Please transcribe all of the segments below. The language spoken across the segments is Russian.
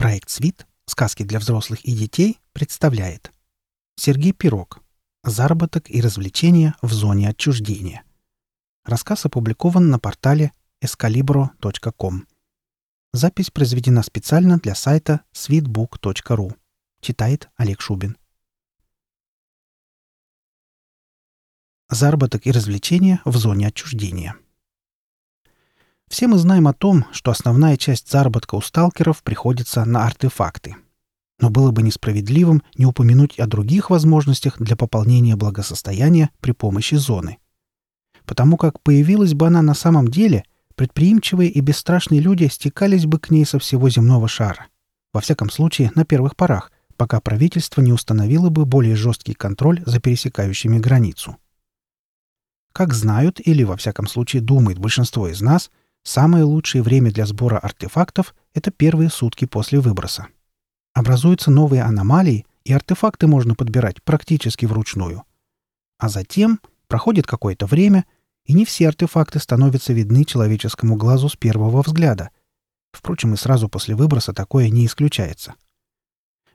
Проект «Свит. Сказки для взрослых и детей» представляет Сергей Пирог. Заработок и развлечения в зоне отчуждения. Рассказ опубликован на портале escalibro.com. Запись произведена специально для сайта sweetbook.ru. Читает Олег Шубин. Заработок и развлечения в зоне отчуждения. Все мы знаем о том, что основная часть заработка у сталкеров приходится на артефакты. Но было бы несправедливым не упомянуть о других возможностях для пополнения благосостояния при помощи зоны. Потому как появилась бы она на самом деле, предприимчивые и бесстрашные люди стекались бы к ней со всего земного шара. Во всяком случае, на первых порах, пока правительство не установило бы более жесткий контроль за пересекающими границу. Как знают или, во всяком случае, думает большинство из нас – Самое лучшее время для сбора артефактов — это первые сутки после выброса. Образуются новые аномалии, и артефакты можно подбирать практически вручную. А затем проходит какое-то время, и не все артефакты становятся видны человеческому глазу с первого взгляда. Впрочем, и сразу после выброса такое не исключается.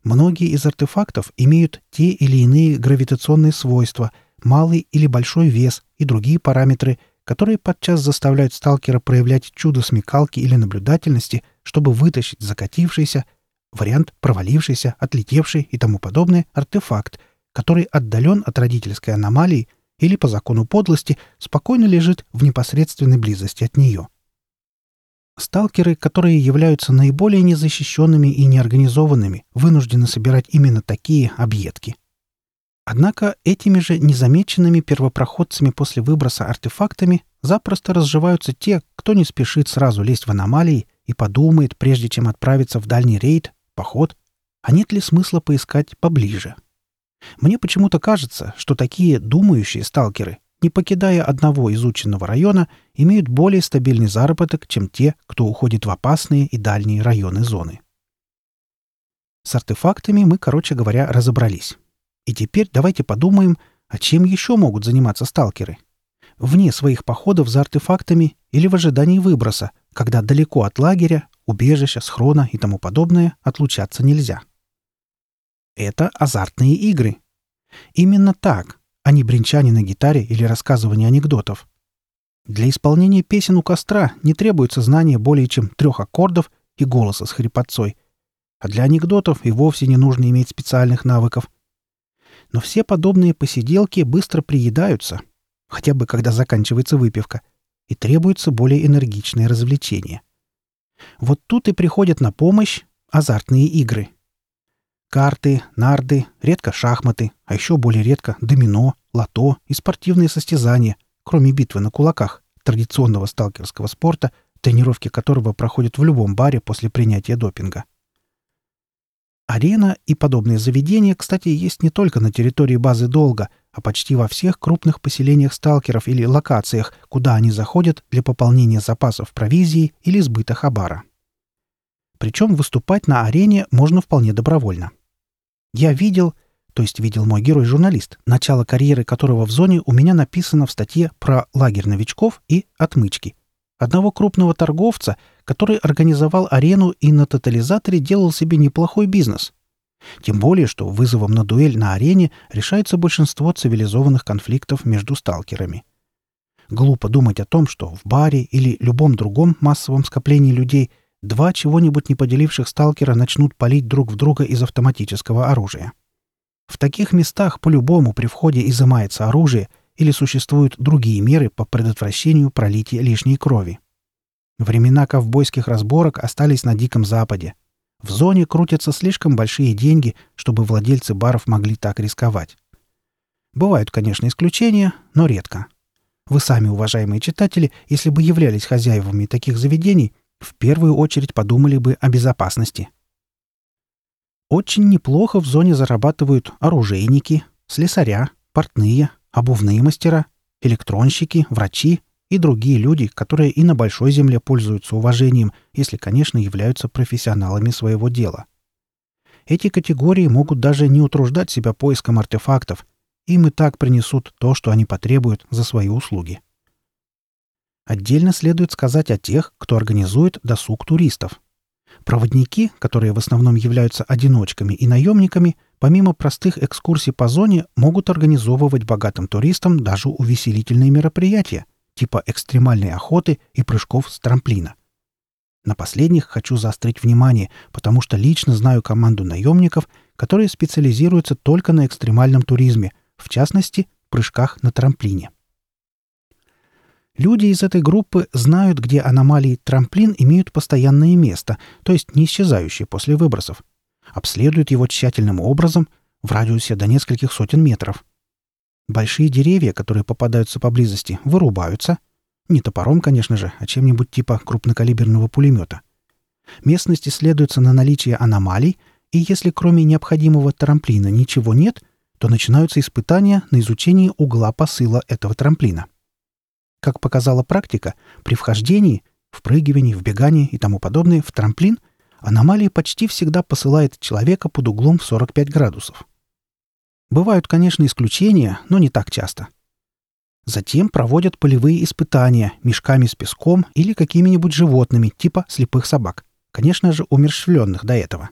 Многие из артефактов имеют те или иные гравитационные свойства, малый или большой вес и другие параметры — которые подчас заставляют сталкера проявлять чудо смекалки или наблюдательности, чтобы вытащить закатившийся, вариант провалившийся, отлетевший и тому подобное артефакт, который отдален от родительской аномалии или по закону подлости спокойно лежит в непосредственной близости от нее. Сталкеры, которые являются наиболее незащищенными и неорганизованными, вынуждены собирать именно такие объедки – Однако этими же незамеченными первопроходцами после выброса артефактами запросто разживаются те, кто не спешит сразу лезть в аномалии и подумает, прежде чем отправиться в дальний рейд, поход, а нет ли смысла поискать поближе. Мне почему-то кажется, что такие думающие сталкеры, не покидая одного изученного района, имеют более стабильный заработок, чем те, кто уходит в опасные и дальние районы зоны. С артефактами мы, короче говоря, разобрались. И теперь давайте подумаем, а чем еще могут заниматься сталкеры? Вне своих походов за артефактами или в ожидании выброса, когда далеко от лагеря, убежища, схрона и тому подобное отлучаться нельзя. Это азартные игры. Именно так, а не бренчание на гитаре или рассказывание анекдотов. Для исполнения песен у костра не требуется знание более чем трех аккордов и голоса с хрипотцой. А для анекдотов и вовсе не нужно иметь специальных навыков. Но все подобные посиделки быстро приедаются, хотя бы когда заканчивается выпивка, и требуется более энергичное развлечение. Вот тут и приходят на помощь азартные игры. Карты, нарды, редко шахматы, а еще более редко домино, лото и спортивные состязания, кроме битвы на кулаках, традиционного сталкерского спорта, тренировки которого проходят в любом баре после принятия допинга. Арена и подобные заведения, кстати, есть не только на территории базы Долга, а почти во всех крупных поселениях сталкеров или локациях, куда они заходят для пополнения запасов провизии или сбыта хабара. Причем выступать на арене можно вполне добровольно. Я видел, то есть видел мой герой-журналист, начало карьеры которого в зоне у меня написано в статье про лагерь новичков и отмычки – Одного крупного торговца, который организовал арену и на тотализаторе делал себе неплохой бизнес. Тем более, что вызовом на дуэль на арене решается большинство цивилизованных конфликтов между сталкерами. Глупо думать о том, что в баре или любом другом массовом скоплении людей два чего-нибудь не поделивших сталкера начнут палить друг в друга из автоматического оружия. В таких местах по-любому при входе изымается оружие – или существуют другие меры по предотвращению пролития лишней крови. Времена ковбойских разборок остались на Диком Западе. В зоне крутятся слишком большие деньги, чтобы владельцы баров могли так рисковать. Бывают, конечно, исключения, но редко. Вы сами, уважаемые читатели, если бы являлись хозяевами таких заведений, в первую очередь подумали бы о безопасности. Очень неплохо в зоне зарабатывают оружейники, слесаря, портные, обувные мастера, электронщики, врачи и другие люди, которые и на большой земле пользуются уважением, если, конечно, являются профессионалами своего дела. Эти категории могут даже не утруждать себя поиском артефактов, им и так принесут то, что они потребуют за свои услуги. Отдельно следует сказать о тех, кто организует досуг туристов. Проводники, которые в основном являются одиночками и наемниками, помимо простых экскурсий по зоне, могут организовывать богатым туристам даже увеселительные мероприятия, типа экстремальной охоты и прыжков с трамплина. На последних хочу заострить внимание, потому что лично знаю команду наемников, которые специализируются только на экстремальном туризме, в частности, прыжках на трамплине. Люди из этой группы знают, где аномалии трамплин имеют постоянное место, то есть не исчезающие после выбросов. Обследуют его тщательным образом в радиусе до нескольких сотен метров. Большие деревья, которые попадаются поблизости, вырубаются. Не топором, конечно же, а чем-нибудь типа крупнокалиберного пулемета. Местность исследуется на наличие аномалий, и если кроме необходимого трамплина ничего нет, то начинаются испытания на изучение угла посыла этого трамплина. Как показала практика, при вхождении, впрыгивании, вбегании и тому подобное в трамплин аномалия почти всегда посылает человека под углом в 45 градусов. Бывают, конечно, исключения, но не так часто. Затем проводят полевые испытания мешками с песком или какими-нибудь животными, типа слепых собак. Конечно же, умерщвленных до этого.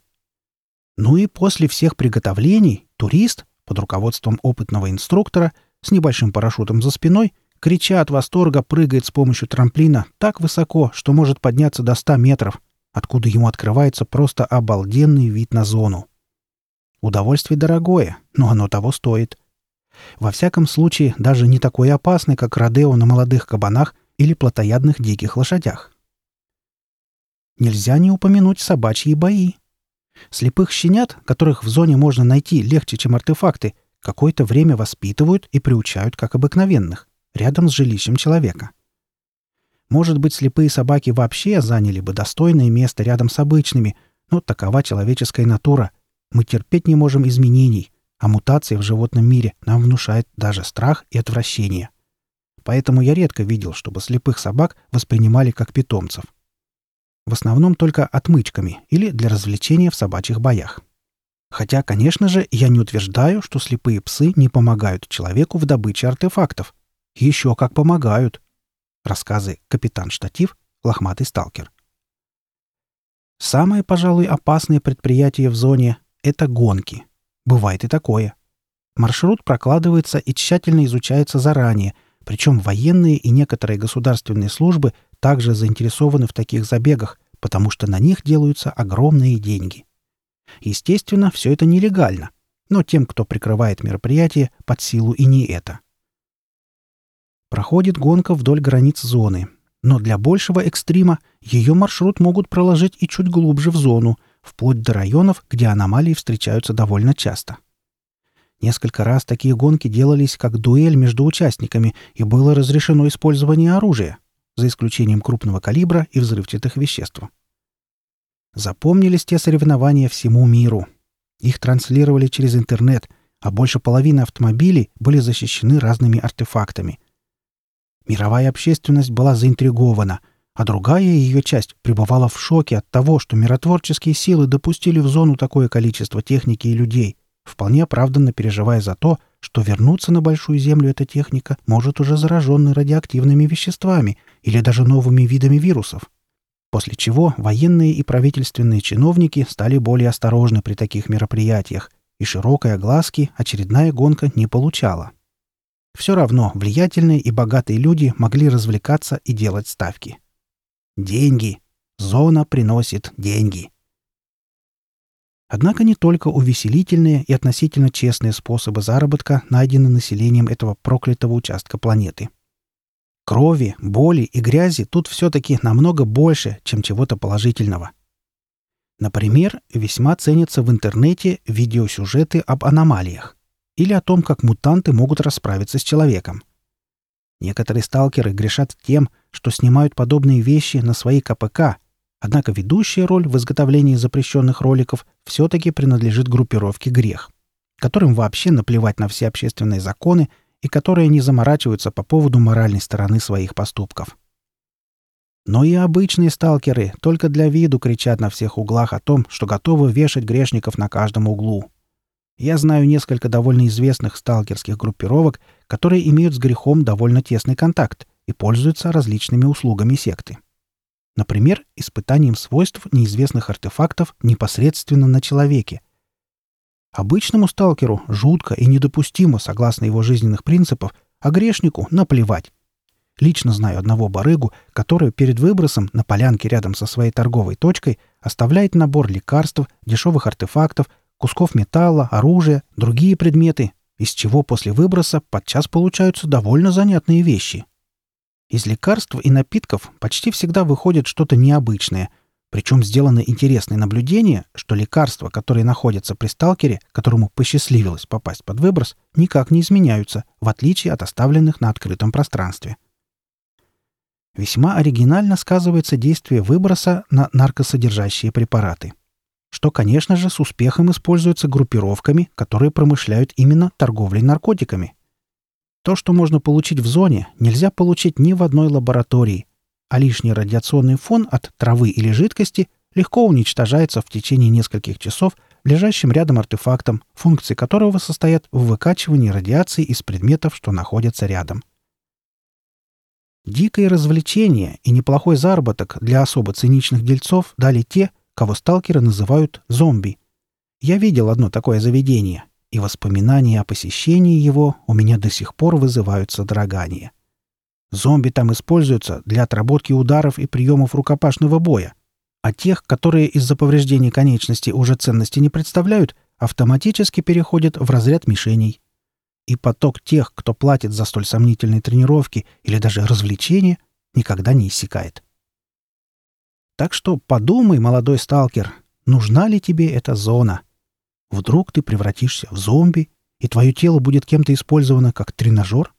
Ну и после всех приготовлений турист под руководством опытного инструктора с небольшим парашютом за спиной крича от восторга, прыгает с помощью трамплина так высоко, что может подняться до 100 метров, откуда ему открывается просто обалденный вид на зону. Удовольствие дорогое, но оно того стоит. Во всяком случае, даже не такое опасное, как Родео на молодых кабанах или плотоядных диких лошадях. Нельзя не упомянуть собачьи бои. Слепых щенят, которых в зоне можно найти легче, чем артефакты, какое-то время воспитывают и приучают как обыкновенных рядом с жилищем человека. Может быть, слепые собаки вообще заняли бы достойное место рядом с обычными, но такова человеческая натура. Мы терпеть не можем изменений, а мутации в животном мире нам внушает даже страх и отвращение. Поэтому я редко видел, чтобы слепых собак воспринимали как питомцев. В основном только отмычками или для развлечения в собачьих боях. Хотя, конечно же, я не утверждаю, что слепые псы не помогают человеку в добыче артефактов. Еще как помогают. Рассказы «Капитан Штатив», «Лохматый сталкер». Самое, пожалуй, опасное предприятие в зоне — это гонки. Бывает и такое. Маршрут прокладывается и тщательно изучается заранее, причем военные и некоторые государственные службы также заинтересованы в таких забегах, потому что на них делаются огромные деньги. Естественно, все это нелегально, но тем, кто прикрывает мероприятие, под силу и не это. Проходит гонка вдоль границ зоны. Но для большего экстрима ее маршрут могут проложить и чуть глубже в зону, вплоть до районов, где аномалии встречаются довольно часто. Несколько раз такие гонки делались как дуэль между участниками, и было разрешено использование оружия, за исключением крупного калибра и взрывчатых веществ. Запомнились те соревнования всему миру. Их транслировали через интернет, а больше половины автомобилей были защищены разными артефактами, Мировая общественность была заинтригована, а другая ее часть пребывала в шоке от того, что миротворческие силы допустили в зону такое количество техники и людей, вполне оправданно переживая за то, что вернуться на Большую Землю эта техника может уже зараженной радиоактивными веществами или даже новыми видами вирусов. После чего военные и правительственные чиновники стали более осторожны при таких мероприятиях, и широкой огласки очередная гонка не получала. Все равно влиятельные и богатые люди могли развлекаться и делать ставки. Деньги. Зона приносит деньги. Однако не только увеселительные и относительно честные способы заработка найдены населением этого проклятого участка планеты. Крови, боли и грязи тут все-таки намного больше, чем чего-то положительного. Например, весьма ценятся в интернете видеосюжеты об аномалиях или о том, как мутанты могут расправиться с человеком. Некоторые сталкеры грешат тем, что снимают подобные вещи на свои КПК, однако ведущая роль в изготовлении запрещенных роликов все-таки принадлежит группировке «Грех», которым вообще наплевать на все общественные законы и которые не заморачиваются по поводу моральной стороны своих поступков. Но и обычные сталкеры только для виду кричат на всех углах о том, что готовы вешать грешников на каждом углу. Я знаю несколько довольно известных сталкерских группировок, которые имеют с грехом довольно тесный контакт и пользуются различными услугами секты. Например, испытанием свойств неизвестных артефактов непосредственно на человеке. Обычному сталкеру жутко и недопустимо, согласно его жизненных принципов, а грешнику наплевать. Лично знаю одного барыгу, который перед выбросом на полянке рядом со своей торговой точкой оставляет набор лекарств, дешевых артефактов, кусков металла, оружия, другие предметы, из чего после выброса подчас получаются довольно занятные вещи. Из лекарств и напитков почти всегда выходит что-то необычное, причем сделано интересное наблюдение, что лекарства, которые находятся при сталкере, которому посчастливилось попасть под выброс, никак не изменяются, в отличие от оставленных на открытом пространстве. Весьма оригинально сказывается действие выброса на наркосодержащие препараты, что, конечно же, с успехом используется группировками, которые промышляют именно торговлей наркотиками. То, что можно получить в зоне, нельзя получить ни в одной лаборатории, а лишний радиационный фон от травы или жидкости легко уничтожается в течение нескольких часов лежащим рядом артефактом, функции которого состоят в выкачивании радиации из предметов, что находятся рядом – Дикое развлечение и неплохой заработок для особо циничных дельцов дали те, кого сталкеры называют зомби. Я видел одно такое заведение, и воспоминания о посещении его у меня до сих пор вызывают содрогание. Зомби там используются для отработки ударов и приемов рукопашного боя, а тех, которые из-за повреждений конечности уже ценности не представляют, автоматически переходят в разряд мишеней и поток тех, кто платит за столь сомнительные тренировки или даже развлечения, никогда не иссякает. Так что подумай, молодой сталкер, нужна ли тебе эта зона? Вдруг ты превратишься в зомби, и твое тело будет кем-то использовано как тренажер?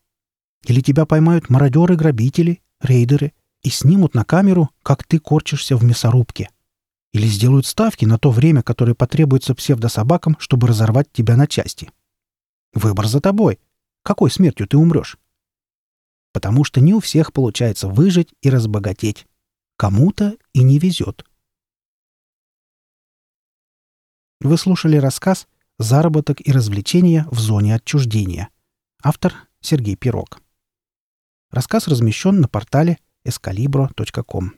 Или тебя поймают мародеры-грабители, рейдеры и снимут на камеру, как ты корчишься в мясорубке? Или сделают ставки на то время, которое потребуется псевдособакам, чтобы разорвать тебя на части? — Выбор за тобой. Какой смертью ты умрешь? Потому что не у всех получается выжить и разбогатеть. Кому-то и не везет. Вы слушали рассказ «Заработок и развлечения в зоне отчуждения». Автор Сергей Пирог. Рассказ размещен на портале escalibro.com.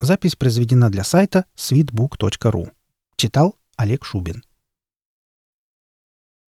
Запись произведена для сайта sweetbook.ru. Читал Олег Шубин.